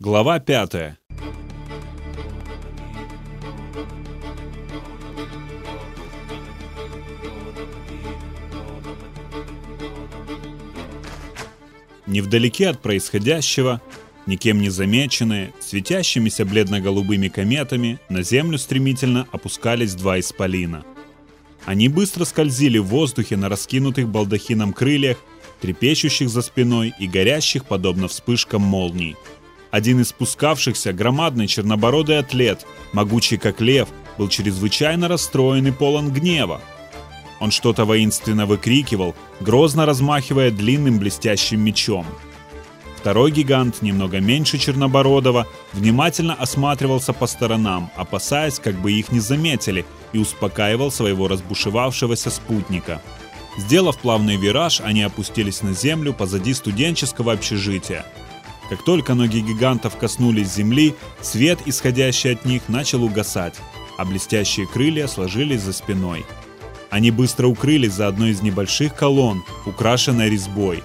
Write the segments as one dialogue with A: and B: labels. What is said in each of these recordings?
A: Глава пятая. Невдалеке от происходящего, никем не замеченные, светящимися бледно-голубыми кометами, на Землю стремительно опускались два исполина. Они быстро скользили в воздухе на раскинутых балдахином крыльях, трепещущих за спиной и горящих, подобно вспышкам молний. Один из спускавшихся, громадный чернобородый атлет, могучий как лев, был чрезвычайно расстроен и полон гнева. Он что-то воинственно выкрикивал, грозно размахивая длинным блестящим мечом. Второй гигант, немного меньше Чернобородова, внимательно осматривался по сторонам, опасаясь, как бы их не заметили, и успокаивал своего разбушевавшегося спутника. Сделав плавный вираж, они опустились на землю позади студенческого общежития. Как только ноги гигантов коснулись земли, свет, исходящий от них, начал угасать, а блестящие крылья сложились за спиной. Они быстро укрылись за одной из небольших колонн, украшенной резьбой.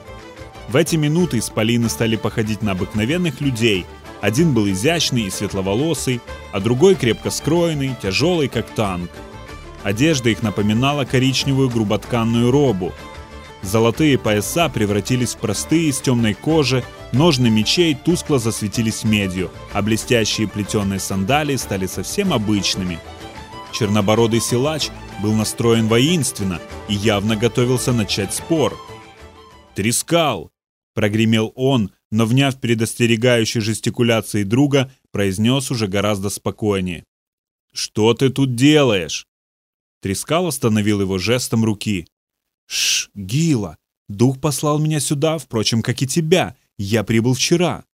A: В эти минуты исполины стали походить на обыкновенных людей. Один был изящный и светловолосый, а другой крепко скроенный, тяжелый, как танк. Одежда их напоминала коричневую груботканную робу. Золотые пояса превратились в простые из темной кожи, ножны мечей тускло засветились медью, а блестящие плетеные сандалии стали совсем обычными. Чернобородый силач был настроен воинственно и явно готовился начать спор. «Трескал!» — прогремел он, но, вняв предостерегающей жестикуляции друга, произнес уже гораздо спокойнее. «Что ты тут делаешь?» Трескал остановил его жестом руки. «Шш, Гила, дух послал меня сюда, впрочем, как и тебя. Я прибыл вчера».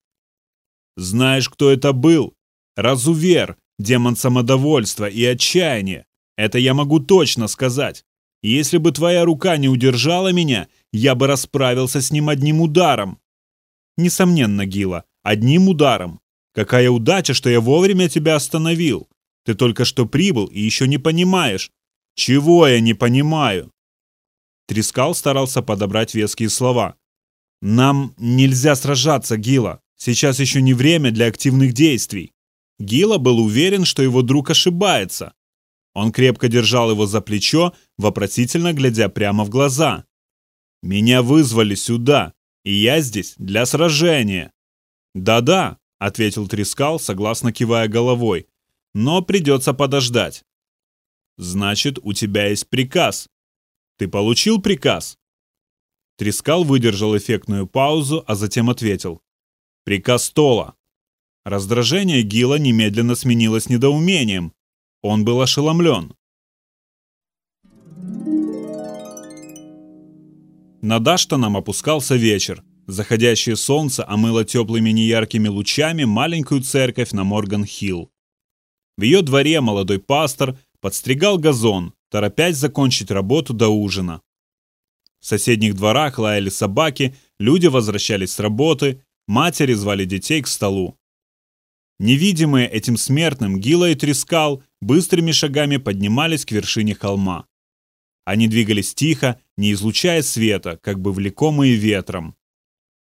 A: «Знаешь, кто это был? Разувер, демон самодовольства и отчаяния. Это я могу точно сказать. Если бы твоя рука не удержала меня, я бы расправился с ним одним ударом». «Несомненно, Гила, одним ударом. Какая удача, что я вовремя тебя остановил. Ты только что прибыл и еще не понимаешь, «Чего я не понимаю?» Трескал старался подобрать веские слова. «Нам нельзя сражаться, Гила. Сейчас еще не время для активных действий». Гила был уверен, что его друг ошибается. Он крепко держал его за плечо, вопросительно глядя прямо в глаза. «Меня вызвали сюда, и я здесь для сражения». «Да-да», — ответил Трескал, согласно кивая головой, «но придется подождать. Значит, у тебя есть приказ. Ты получил приказ? Трескал выдержал эффектную паузу, а затем ответил. Приказ Тола. Раздражение Гила немедленно сменилось недоумением. Он был ошеломлен. Над Аштоном опускался вечер. Заходящее солнце омыло теплыми неяркими лучами маленькую церковь на Морган-Хилл. В ее дворе молодой пастор подстригал газон, торопясь закончить работу до ужина. В соседних дворах лаяли собаки, люди возвращались с работы, матери звали детей к столу. Невидимые этим смертным, Гила и Трескал быстрыми шагами поднимались к вершине холма. Они двигались тихо, не излучая света, как бы влекомые ветром.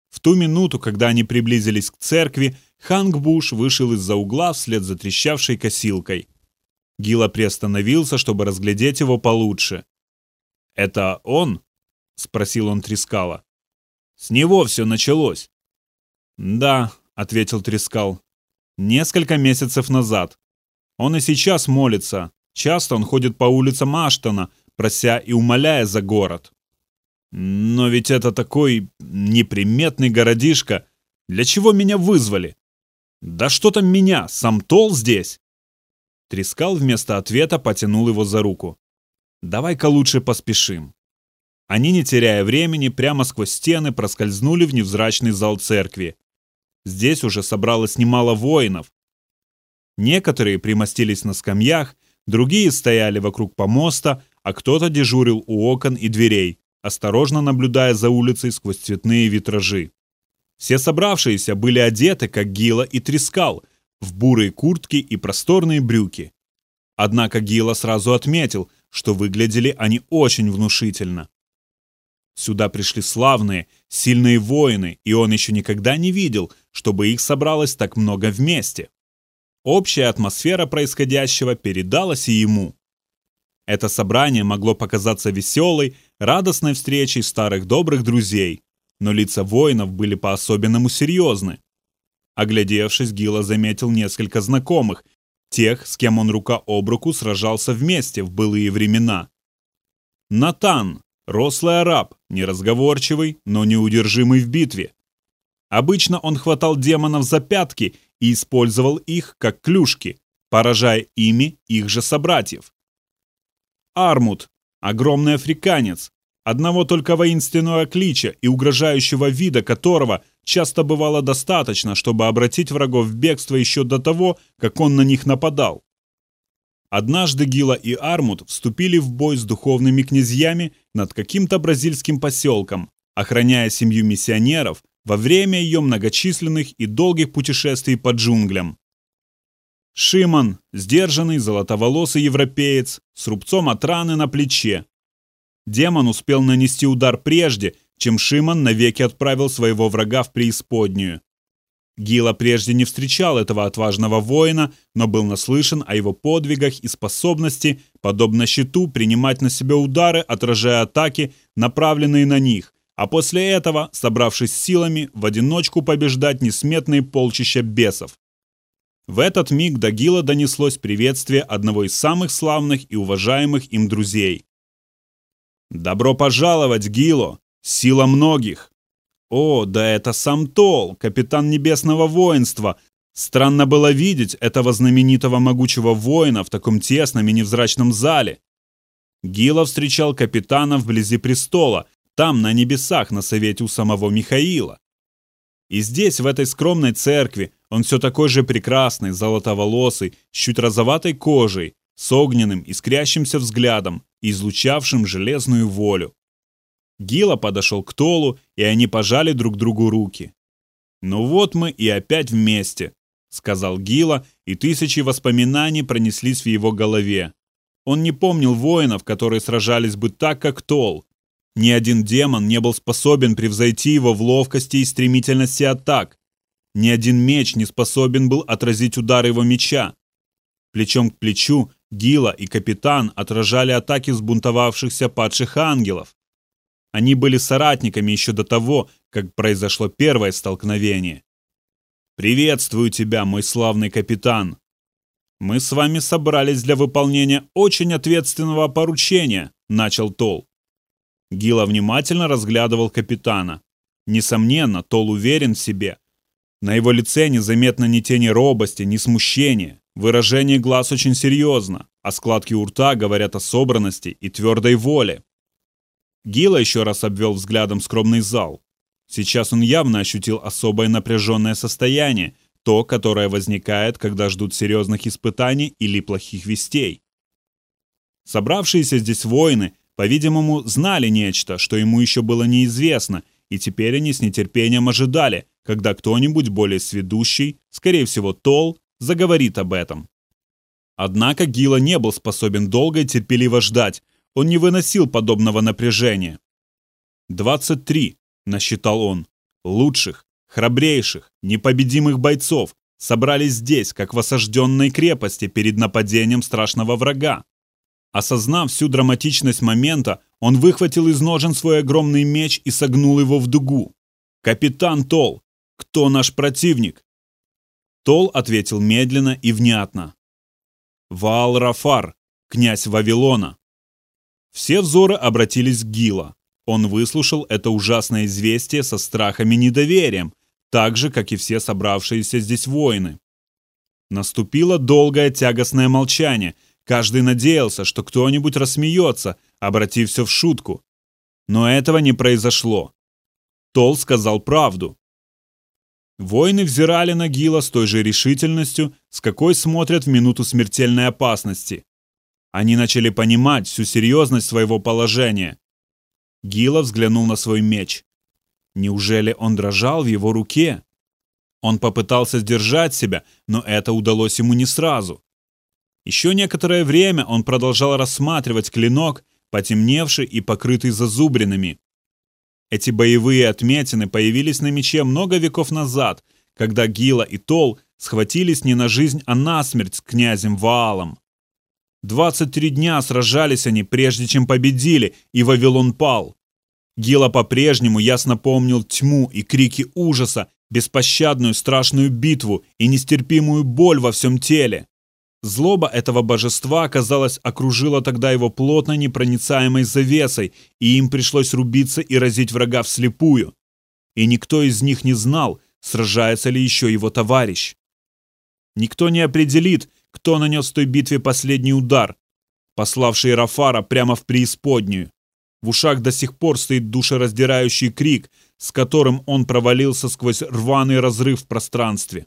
A: В ту минуту, когда они приблизились к церкви, Ханг Буш вышел из-за угла вслед за трещавшей косилкой. Гила приостановился, чтобы разглядеть его получше. «Это он?» — спросил он Трискала. «С него все началось». «Да», — ответил Трискал. «Несколько месяцев назад. Он и сейчас молится. Часто он ходит по улицам Аштона, прося и умоляя за город. Но ведь это такой неприметный городишко. Для чего меня вызвали? Да что там меня, сам Тол здесь?» Трескал вместо ответа потянул его за руку. «Давай-ка лучше поспешим». Они, не теряя времени, прямо сквозь стены проскользнули в невзрачный зал церкви. Здесь уже собралось немало воинов. Некоторые примостились на скамьях, другие стояли вокруг помоста, а кто-то дежурил у окон и дверей, осторожно наблюдая за улицей сквозь цветные витражи. Все собравшиеся были одеты, как Гила и Трескал, в бурые куртки и просторные брюки. Однако Гила сразу отметил, что выглядели они очень внушительно. Сюда пришли славные, сильные воины, и он еще никогда не видел, чтобы их собралось так много вместе. Общая атмосфера происходящего передалась и ему. Это собрание могло показаться веселой, радостной встречей старых добрых друзей, но лица воинов были по-особенному серьезны. Оглядевшись, Гила заметил несколько знакомых, тех, с кем он рука об руку сражался вместе в былые времена. Натан, рослый араб, неразговорчивый, но неудержимый в битве. Обычно он хватал демонов за пятки и использовал их как клюшки, поражая ими их же собратьев. Армут, огромный африканец, одного только воинственного клича и угрожающего вида которого часто бывало достаточно, чтобы обратить врагов в бегство еще до того, как он на них нападал. Однажды Гила и Армут вступили в бой с духовными князьями над каким-то бразильским поселком, охраняя семью миссионеров во время ее многочисленных и долгих путешествий по джунглям. Шиман, сдержанный, золотоволосый европеец, с рубцом от раны на плече. Демон успел нанести удар прежде, чем Шиман навеки отправил своего врага в преисподнюю. Гила прежде не встречал этого отважного воина, но был наслышан о его подвигах и способности, подобно щиту, принимать на себя удары, отражая атаки, направленные на них, а после этого, собравшись силами, в одиночку побеждать несметные полчища бесов. В этот миг до Гила донеслось приветствие одного из самых славных и уважаемых им друзей. «Добро пожаловать, Гило! Сила многих!» «О, да это сам Тол, капитан небесного воинства! Странно было видеть этого знаменитого могучего воина в таком тесном и невзрачном зале!» Гила встречал капитана вблизи престола, там, на небесах, на совете у самого Михаила. И здесь, в этой скромной церкви, он все такой же прекрасный, золотоволосый, с чуть розоватой кожей, с огненным, искрящимся взглядом, излучавшим железную волю. Гила подошел к Толу, и они пожали друг другу руки. «Ну вот мы и опять вместе», — сказал Гила, и тысячи воспоминаний пронеслись в его голове. Он не помнил воинов, которые сражались бы так, как Тол. Ни один демон не был способен превзойти его в ловкости и стремительности атак, ни один меч не способен был отразить удар его меча. Плечом к плечу Гила и капитан отражали атаки сбунтовавшихся падших ангелов. Они были соратниками еще до того, как произошло первое столкновение. «Приветствую тебя, мой славный капитан!» «Мы с вами собрались для выполнения очень ответственного поручения», — начал Тол. Гила внимательно разглядывал капитана. Несомненно, Тол уверен в себе, на его лице незаметно ни тени робости, ни смущения. Выражение глаз очень серьезно, а складки у рта говорят о собранности и твердой воле. Гила еще раз обвел взглядом скромный зал. Сейчас он явно ощутил особое напряженное состояние, то, которое возникает, когда ждут серьезных испытаний или плохих вестей. Собравшиеся здесь воины, по-видимому, знали нечто, что ему еще было неизвестно, и теперь они с нетерпением ожидали, когда кто-нибудь более сведущий, скорее всего Тол, заговорит об этом. Однако Гила не был способен долго и терпеливо ждать, он не выносил подобного напряжения. «Двадцать три», — насчитал он, — «лучших, храбрейших, непобедимых бойцов собрались здесь, как в осажденной крепости перед нападением страшного врага. Осознав всю драматичность момента, он выхватил из ножен свой огромный меч и согнул его в дугу. «Капитан Тол, кто наш противник?» Тол ответил медленно и внятно. «Ваал-Рафар, князь Вавилона». Все взоры обратились к Гила. Он выслушал это ужасное известие со страхом и недоверием, так же, как и все собравшиеся здесь воины. Наступило долгое тягостное молчание – Каждый надеялся, что кто-нибудь рассмеется, обратив все в шутку. Но этого не произошло. Тол сказал правду. Воины взирали на Гила с той же решительностью, с какой смотрят в минуту смертельной опасности. Они начали понимать всю серьезность своего положения. Гила взглянул на свой меч. Неужели он дрожал в его руке? Он попытался сдержать себя, но это удалось ему не сразу. Еще некоторое время он продолжал рассматривать клинок, потемневший и покрытый зазубринами. Эти боевые отметины появились на мече много веков назад, когда Гила и Тол схватились не на жизнь, а на смерть с князем Ваалом. 23 дня сражались они, прежде чем победили, и Вавилон пал. Гила по-прежнему ясно помнил тьму и крики ужаса, беспощадную страшную битву и нестерпимую боль во всем теле. Злоба этого божества, казалось, окружила тогда его плотно непроницаемой завесой, и им пришлось рубиться и разить врага вслепую. И никто из них не знал, сражается ли еще его товарищ. Никто не определит, кто нанес в той битве последний удар, пославший Рафара прямо в преисподнюю. В ушах до сих пор стоит душераздирающий крик, с которым он провалился сквозь рваный разрыв в пространстве.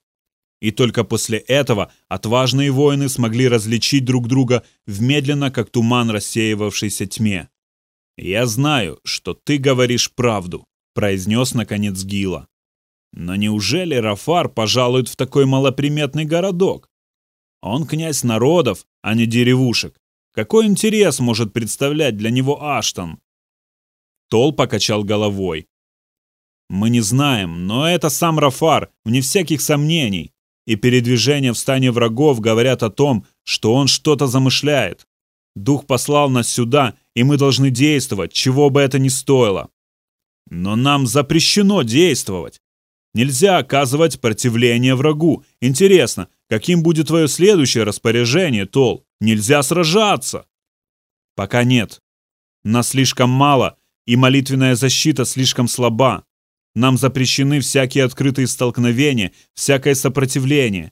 A: И только после этого отважные воины смогли различить друг друга в медленно, как туман рассеивавшейся тьме. «Я знаю, что ты говоришь правду», — произнес наконец Гила. «Но неужели Рафар пожалует в такой малоприметный городок? Он князь народов, а не деревушек. Какой интерес может представлять для него Аштон?» Тол покачал головой. Мы не знаем, но это сам Рафар, вне всяких сомнений. И передвижения в стане врагов говорят о том, что он что-то замышляет. Дух послал нас сюда, и мы должны действовать, чего бы это ни стоило. Но нам запрещено действовать. Нельзя оказывать противление врагу. Интересно, каким будет твое следующее распоряжение, Тол? Нельзя сражаться. Пока нет. Нас слишком мало, и молитвенная защита слишком слаба. Нам запрещены всякие открытые столкновения, всякое сопротивление.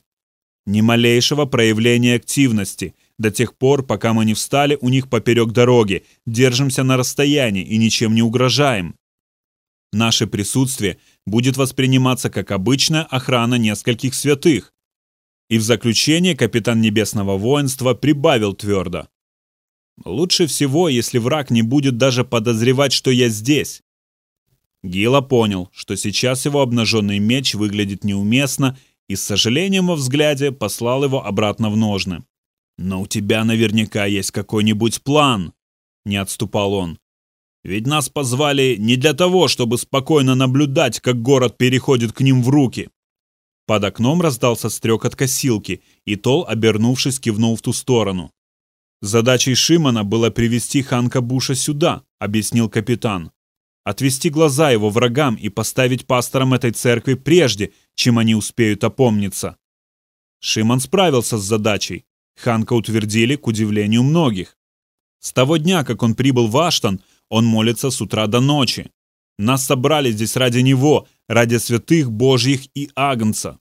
A: Ни малейшего проявления активности, до тех пор, пока мы не встали у них поперек дороги, держимся на расстоянии и ничем не угрожаем. Наше присутствие будет восприниматься как обычная охрана нескольких святых. И в заключение капитан Небесного воинства прибавил твердо. Лучше всего, если враг не будет даже подозревать, что я здесь. Гила понял, что сейчас его обнаженный меч выглядит неуместно и с сожалением во взгляде послал его обратно в ножны. «Но у тебя наверняка есть какой-нибудь план», — не отступал он. «Ведь нас позвали не для того, чтобы спокойно наблюдать, как город переходит к ним в руки». Под окном раздался стрек от косилки, и Тол, обернувшись, кивнул в ту сторону. «Задачей Шимона было привести Ханка Буша сюда», — объяснил капитан. «Отвести глаза его врагам и поставить пасторам этой церкви прежде, чем они успеют опомниться». Шимон справился с задачей. Ханка утвердили, к удивлению многих. С того дня, как он прибыл в Аштон, он молится с утра до ночи. Нас собрали здесь ради него, ради святых Божьих и Агнца.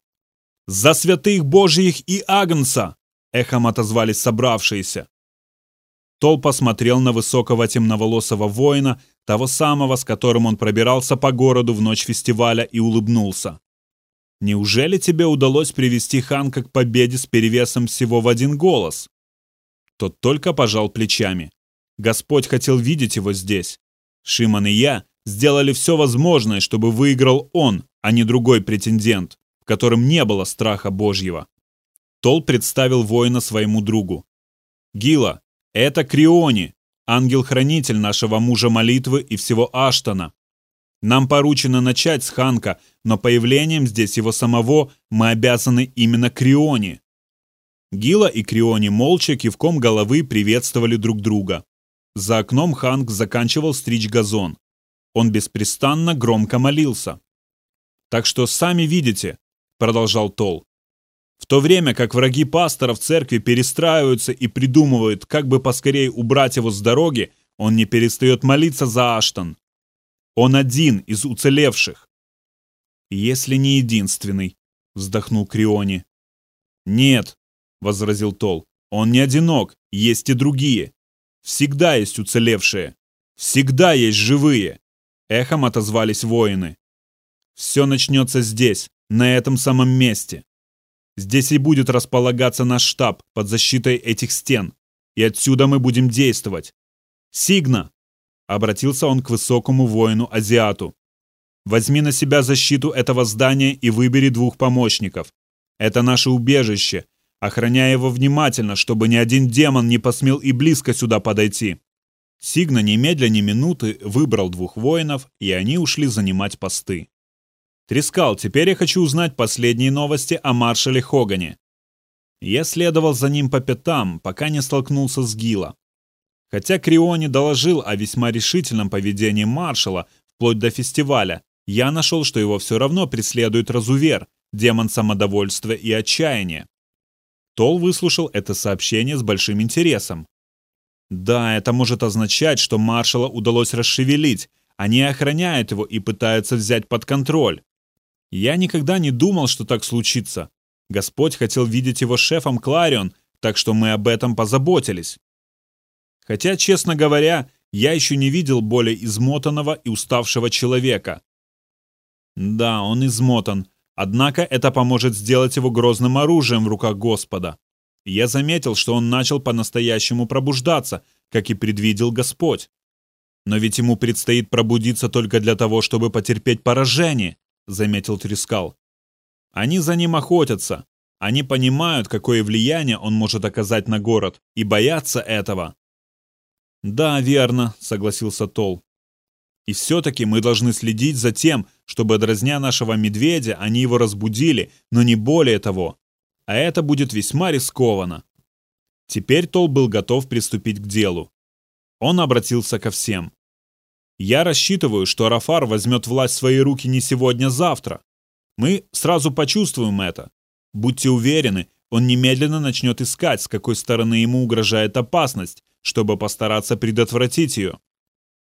A: «За святых Божьих и Агнца!» — эхом отозвались собравшиеся. Тол посмотрел на высокого темноволосого воина, того самого, с которым он пробирался по городу в ночь фестиваля, и улыбнулся. «Неужели тебе удалось привести Ханка к победе с перевесом всего в один голос?» Тот только пожал плечами. Господь хотел видеть его здесь. Шиман и я сделали все возможное, чтобы выиграл он, а не другой претендент, в котором не было страха Божьего. Тол представил воина своему другу. «Гила, это Криони, ангел-хранитель нашего мужа молитвы и всего Аштона. Нам поручено начать с Ханка, но появлением здесь его самого мы обязаны именно Криони. Гила и Криони молча кивком головы приветствовали друг друга. За окном Ханк заканчивал стричь газон. Он беспрестанно громко молился. «Так что сами видите», — продолжал Тол, в то время как враги пастора в церкви перестраиваются и придумывают, как бы поскорее убрать его с дороги, он не перестает молиться за Аштон. Он один из уцелевших. «Если не единственный», — вздохнул Криони. «Нет», — возразил Тол, — «он не одинок, есть и другие. Всегда есть уцелевшие. Всегда есть живые», — эхом отозвались воины. «Все начнется здесь, на этом самом месте. Здесь и будет располагаться наш штаб под защитой этих стен. И отсюда мы будем действовать. Сигна!» Обратился он к высокому воину-азиату. «Возьми на себя защиту этого здания и выбери двух помощников. Это наше убежище. Охраняй его внимательно, чтобы ни один демон не посмел и близко сюда подойти». Сигна немедля ни минуты выбрал двух воинов, и они ушли занимать посты. Трескал, теперь я хочу узнать последние новости о маршале Хогане. Я следовал за ним по пятам, пока не столкнулся с Гила. Хотя Криони доложил о весьма решительном поведении маршала вплоть до фестиваля, я нашел, что его все равно преследует Разувер, демон самодовольства и отчаяния. Тол выслушал это сообщение с большим интересом. Да, это может означать, что маршала удалось расшевелить, они охраняют его и пытаются взять под контроль. Я никогда не думал, что так случится. Господь хотел видеть его шефом Кларион, так что мы об этом позаботились. Хотя, честно говоря, я еще не видел более измотанного и уставшего человека. Да, он измотан, однако это поможет сделать его грозным оружием в руках Господа. Я заметил, что он начал по-настоящему пробуждаться, как и предвидел Господь. Но ведь ему предстоит пробудиться только для того, чтобы потерпеть поражение, заметил Трискал. Они за ним охотятся. Они понимают, какое влияние он может оказать на город, и боятся этого. «Да, верно», — согласился Тол. «И все-таки мы должны следить за тем, чтобы, дразня нашего медведя, они его разбудили, но не более того. А это будет весьма рискованно». Теперь Тол был готов приступить к делу. Он обратился ко всем. «Я рассчитываю, что Рафар возьмет власть в свои руки не сегодня-завтра. Мы сразу почувствуем это. Будьте уверены, он немедленно начнет искать, с какой стороны ему угрожает опасность, чтобы постараться предотвратить ее.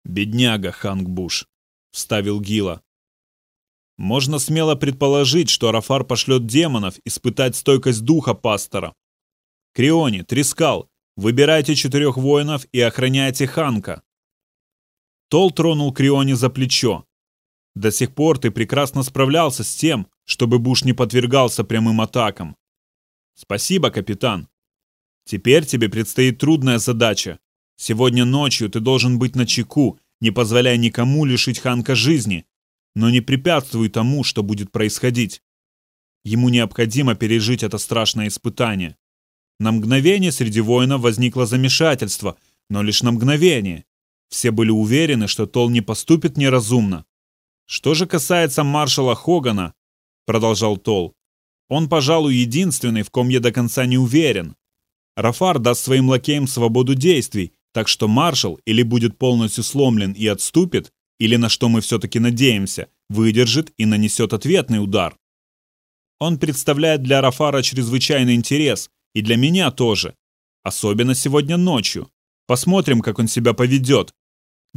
A: «Бедняга, Ханг Буш», — вставил Гила. Можно смело предположить, что Арафар пошлет демонов испытать стойкость духа пастора. Криони, Трискал, выбирайте четырех воинов и охраняйте Ханка. Тол тронул Криони за плечо. До сих пор ты прекрасно справлялся с тем, чтобы Буш не подвергался прямым атакам. Спасибо, капитан. Теперь тебе предстоит трудная задача. Сегодня ночью ты должен быть на чеку, не позволяя никому лишить Ханка жизни, но не препятствуй тому, что будет происходить. Ему необходимо пережить это страшное испытание. На мгновение среди воинов возникло замешательство, но лишь на мгновение. Все были уверены, что Тол не поступит неразумно. Что же касается маршала Хогана, продолжал Тол, он, пожалуй, единственный, в ком я до конца не уверен. Рафар даст своим лакеям свободу действий, так что маршал или будет полностью сломлен и отступит, или на что мы все-таки надеемся, выдержит и нанесет ответный удар. Он представляет для Рафара чрезвычайный интерес, и для меня тоже. Особенно сегодня ночью. Посмотрим, как он себя поведет.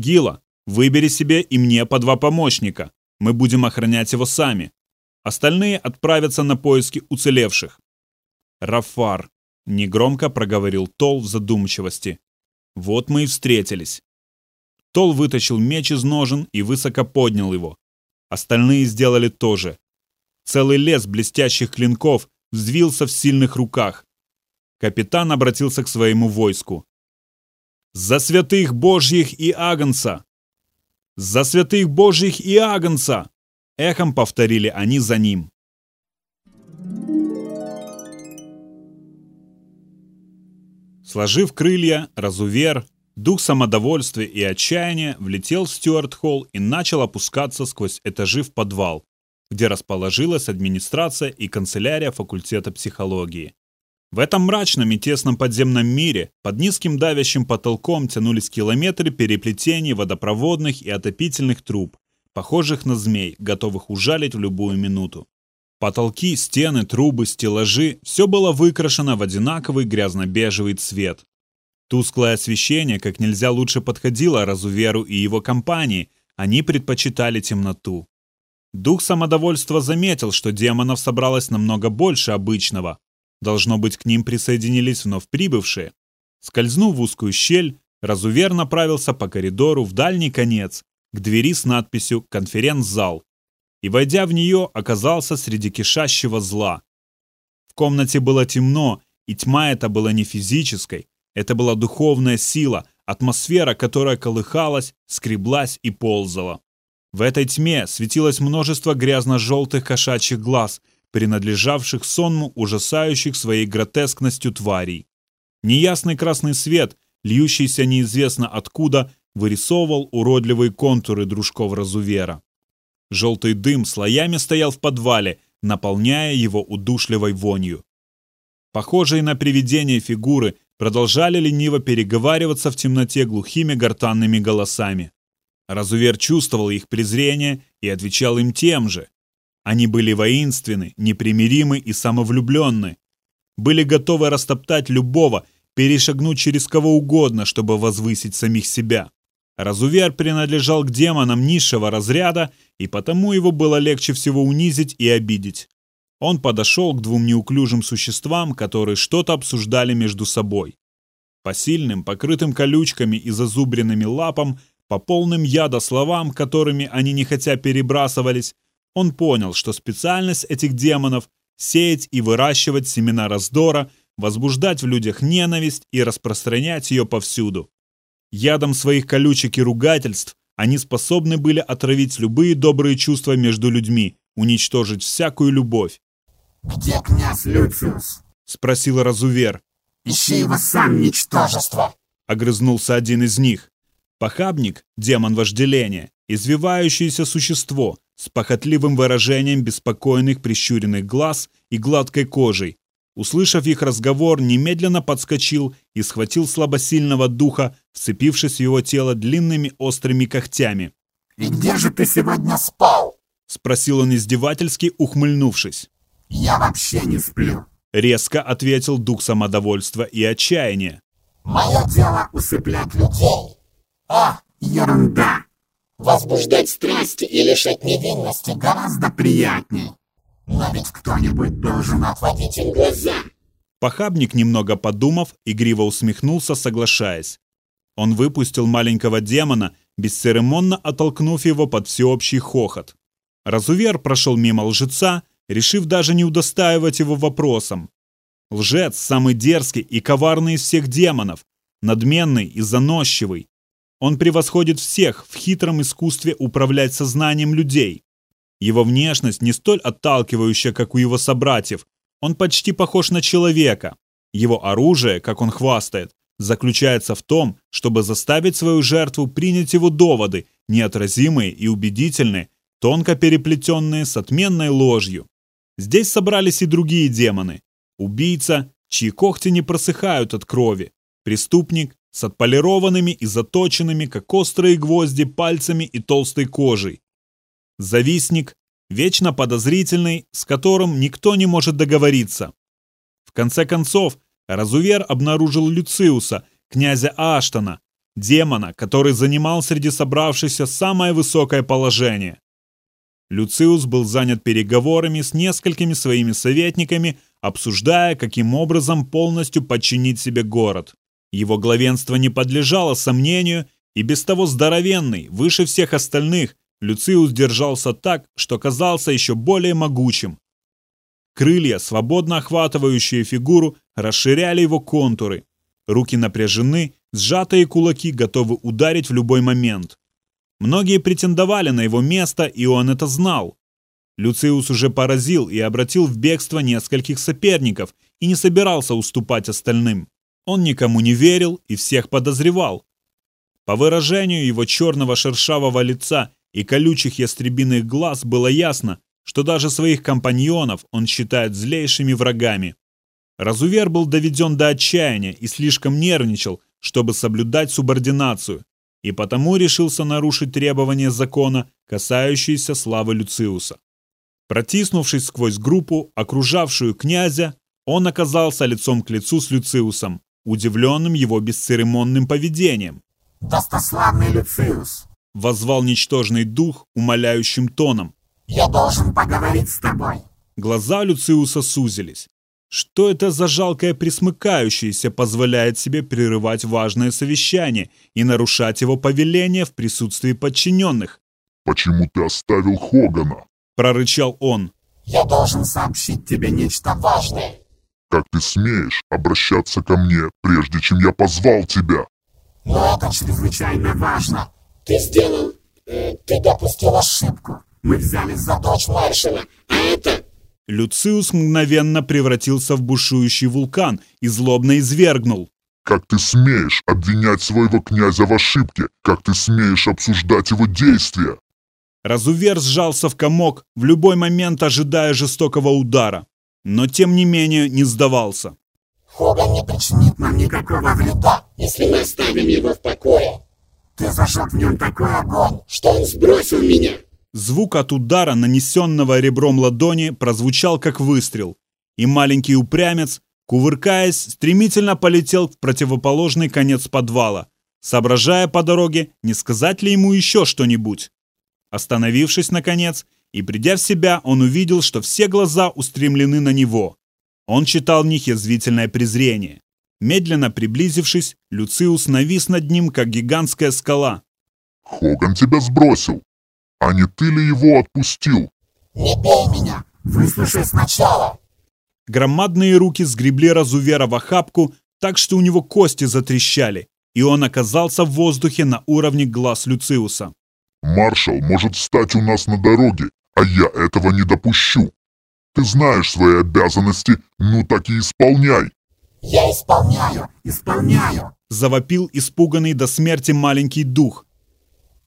A: Гила, выбери себе и мне по два помощника. Мы будем охранять его сами. Остальные отправятся на поиски уцелевших. Рафар, Негромко проговорил Тол в задумчивости. Вот мы и встретились. Тол вытащил меч из ножен и высоко поднял его. Остальные сделали то же. Целый лес блестящих клинков взвился в сильных руках. Капитан обратился к своему войску. «За святых Божьих и Агнца! За святых Божьих и Агнца!» Эхом повторили они за ним. Сложив крылья, разувер, дух самодовольствия и отчаяния влетел в Стюарт-холл и начал опускаться сквозь этажи в подвал, где расположилась администрация и канцелярия факультета психологии. В этом мрачном и тесном подземном мире под низким давящим потолком тянулись километры переплетений водопроводных и отопительных труб, похожих на змей, готовых ужалить в любую минуту. Потолки, стены, трубы, стеллажи – все было выкрашено в одинаковый грязно-бежевый цвет. Тусклое освещение как нельзя лучше подходило Разуверу и его компании, они предпочитали темноту. Дух самодовольства заметил, что демонов собралось намного больше обычного. Должно быть, к ним присоединились вновь прибывшие. Скользнув в узкую щель, Разувер направился по коридору в дальний конец, к двери с надписью «Конференц-зал», и, войдя в нее, оказался среди кишащего зла. В комнате было темно, и тьма эта была не физической, это была духовная сила, атмосфера, которая колыхалась, скреблась и ползала. В этой тьме светилось множество грязно-желтых кошачьих глаз, принадлежавших сонму ужасающих своей гротескностью тварей. Неясный красный свет, льющийся неизвестно откуда, вырисовывал уродливые контуры дружков Разувера. Желтый дым слоями стоял в подвале, наполняя его удушливой вонью. Похожие на привидения фигуры продолжали лениво переговариваться в темноте глухими гортанными голосами. Разувер чувствовал их презрение и отвечал им тем же. Они были воинственны, непримиримы и самовлюбленны. Были готовы растоптать любого, перешагнуть через кого угодно, чтобы возвысить самих себя. Разувер принадлежал к демонам низшего разряда, и потому его было легче всего унизить и обидеть. Он подошел к двум неуклюжим существам, которые что-то обсуждали между собой. По сильным, покрытым колючками и зазубренными лапам, по полным яда словам, которыми они нехотя перебрасывались, он понял, что специальность этих демонов – сеять и выращивать семена раздора, возбуждать в людях ненависть и распространять ее повсюду. Ядом своих колючек и ругательств они способны были отравить любые добрые чувства между людьми, уничтожить всякую любовь.
B: «Где князь Люциус?»
A: – спросил Разувер.
B: «Ищи его сам, ничтожество!»
A: – огрызнулся один из них. Похабник – демон вожделения, извивающееся существо с похотливым выражением беспокойных прищуренных глаз и гладкой кожей, услышав их разговор, немедленно подскочил и схватил слабосильного духа, вцепившись в его тело длинными острыми когтями.
B: «И где же ты сегодня спал?»
A: — спросил он издевательски, ухмыльнувшись.
B: «Я вообще не сплю», —
A: резко ответил дух самодовольства и отчаяния.
B: «Мое дело усыплять людей. А, ерунда! Возбуждать страсти и лишать невинности гораздо приятнее. Но ведь кто-нибудь должен отводить им глаза.
A: Похабник, немного подумав, игриво усмехнулся, соглашаясь. Он выпустил маленького демона, бесцеремонно оттолкнув его под всеобщий хохот. Разувер прошел мимо лжеца, решив даже не удостаивать его вопросом. Лжец самый дерзкий и коварный из всех демонов, надменный и заносчивый. Он превосходит всех в хитром искусстве управлять сознанием людей. Его внешность не столь отталкивающая, как у его собратьев. Он почти похож на человека. Его оружие, как он хвастает, заключается в том, чтобы заставить свою жертву принять его доводы, неотразимые и убедительные, тонко переплетенные с отменной ложью. Здесь собрались и другие демоны. Убийца, чьи когти не просыхают от крови. Преступник с отполированными и заточенными, как острые гвозди, пальцами и толстой кожей завистник, вечно подозрительный, с которым никто не может договориться. В конце концов, Разувер обнаружил Люциуса, князя Аштона, демона, который занимал среди собравшихся самое высокое положение. Люциус был занят переговорами с несколькими своими советниками, обсуждая, каким образом полностью подчинить себе город. Его главенство не подлежало сомнению, и без того здоровенный, выше всех остальных, Люциус держался так, что казался еще более могучим. Крылья, свободно охватывающие фигуру, расширяли его контуры. Руки напряжены, сжатые кулаки готовы ударить в любой момент. Многие претендовали на его место, и он это знал. Люциус уже поразил и обратил в бегство нескольких соперников и не собирался уступать остальным. Он никому не верил и всех подозревал. По выражению его черного шершавого лица и колючих ястребиных глаз было ясно, что даже своих компаньонов он считает злейшими врагами. Разувер был доведен до отчаяния и слишком нервничал, чтобы соблюдать субординацию, и потому решился нарушить требования закона, касающиеся славы Люциуса. Протиснувшись сквозь группу, окружавшую князя, он оказался лицом к лицу с Люциусом, удивленным его бесцеремонным поведением.
B: «Достославный Люциус, —
A: возвал ничтожный дух умоляющим тоном.
B: «Я должен поговорить с тобой».
A: Глаза Люциуса сузились. Что это за жалкое присмыкающееся позволяет себе прерывать важное совещание и нарушать его повеление в присутствии подчиненных?
C: «Почему ты оставил Хогана?»
A: – прорычал он.
B: «Я должен сообщить тебе нечто важное».
C: «Как ты смеешь обращаться ко мне, прежде чем я позвал тебя?»
B: «Но это чрезвычайно важно. Ты сделал... Э, ты допустил ошибку. Мы взялись за дочь маршала, а это...
A: Люциус мгновенно превратился в бушующий вулкан и злобно извергнул.
C: «Как ты смеешь обвинять своего князя в ошибке? Как ты смеешь обсуждать его действия?»
A: Разувер сжался в комок, в любой момент ожидая жестокого удара, но тем не менее не сдавался.
B: Хоган не причинит нам никакого вреда, если мы оставим его в покое. Ты зажег в нем такой огонь, что он сбросил меня.
A: Звук от удара, нанесенного ребром ладони, прозвучал как выстрел, и маленький упрямец, кувыркаясь, стремительно полетел в противоположный конец подвала, соображая по дороге, не сказать ли ему еще что-нибудь. Остановившись, наконец, и придя в себя, он увидел, что все глаза устремлены на него. Он читал в них язвительное презрение. Медленно приблизившись, Люциус навис над ним, как гигантская скала.
C: «Хоган тебя сбросил. А не ты ли его отпустил?»
B: «Не бей меня! Выслушай сначала!»
A: Громадные руки сгребли Разувера в охапку, так что у него кости затрещали, и он оказался в воздухе на уровне глаз Люциуса.
C: «Маршал может встать у нас на дороге, а я этого не допущу. Ты знаешь свои обязанности, ну так и исполняй!»
B: «Я исполняю, исполняю!»
A: Завопил испуганный до смерти маленький дух,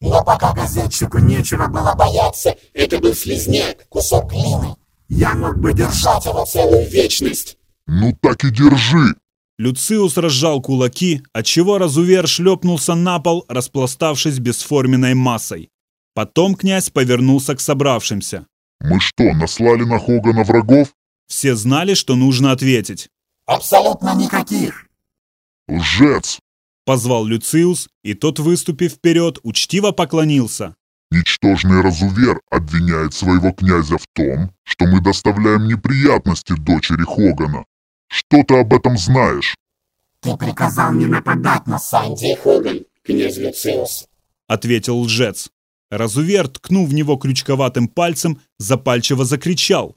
B: но пока газетчику нечего было бояться, это был слизняк, кусок глины. Я мог бы держать его целую вечность.
C: Ну так и держи.
A: Люциус разжал кулаки, отчего разувер шлепнулся на пол, распластавшись бесформенной массой. Потом князь повернулся к собравшимся.
C: «Мы что, наслали на Хогана врагов?»
A: Все знали, что нужно ответить.
B: «Абсолютно никаких!»
C: «Лжец!
A: Позвал Люциус, и тот, выступив вперед, учтиво поклонился.
C: Ничтожный разувер обвиняет своего князя в том, что мы доставляем неприятности дочери Хогана. Что ты об этом знаешь?
B: Ты приказал не нападать на Санди и Хоган, князь Люциус.
A: Ответил лжец. Разувер, ткнув в него крючковатым пальцем, запальчиво закричал.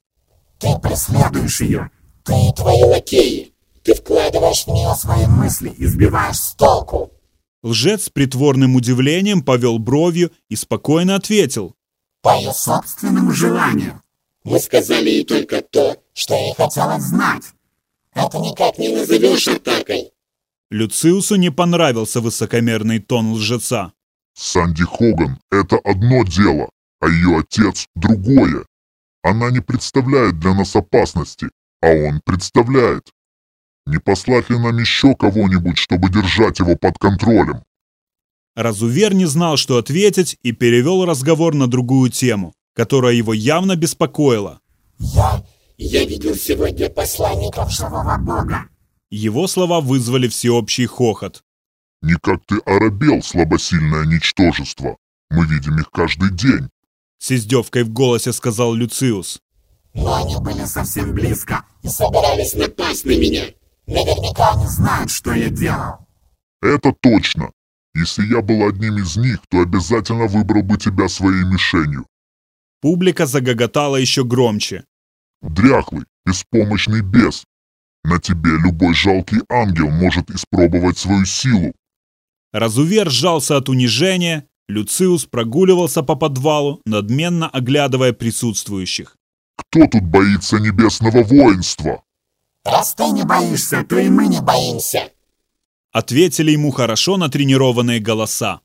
B: Ты преследуешь ее. Ты и твои лакеи. Ты вкладываешь в нее свои мысли и сбиваешь с толку.
A: Лжец с притворным удивлением повел бровью и спокойно ответил.
B: По ее собственному желанию. Мы сказали ей только то, что ей хотелось знать. Это никак не назовешь атакой.
A: Люциусу не понравился высокомерный тон лжеца.
C: Санди Хоган – это одно дело, а ее отец – другое. Она не представляет для нас опасности, а он представляет. Не послать ли нам еще кого-нибудь, чтобы держать его под контролем?
A: Разувер не знал, что ответить, и перевел разговор на другую тему, которая его явно беспокоила.
B: «Я... я видел сегодня посланников живого бога».
A: Его слова вызвали всеобщий хохот.
C: «Не как ты оробел, слабосильное ничтожество. Мы видим их каждый день», —
A: с издевкой в голосе сказал Люциус.
B: «Но они были совсем близко и собирались напасть на меня. Наверняка они знают, что я делал.
C: Это точно. Если я был одним из них, то обязательно выбрал бы тебя своей мишенью.
A: Публика загоготала еще громче.
C: Дряхлый, беспомощный бес. На тебе любой жалкий ангел может испробовать свою силу.
A: Разувер сжался от унижения, Люциус прогуливался по подвалу, надменно оглядывая присутствующих.
C: Кто тут боится небесного воинства?
B: Раз ты не боишься, то и мы не боимся.
A: Ответили ему хорошо натренированные голоса.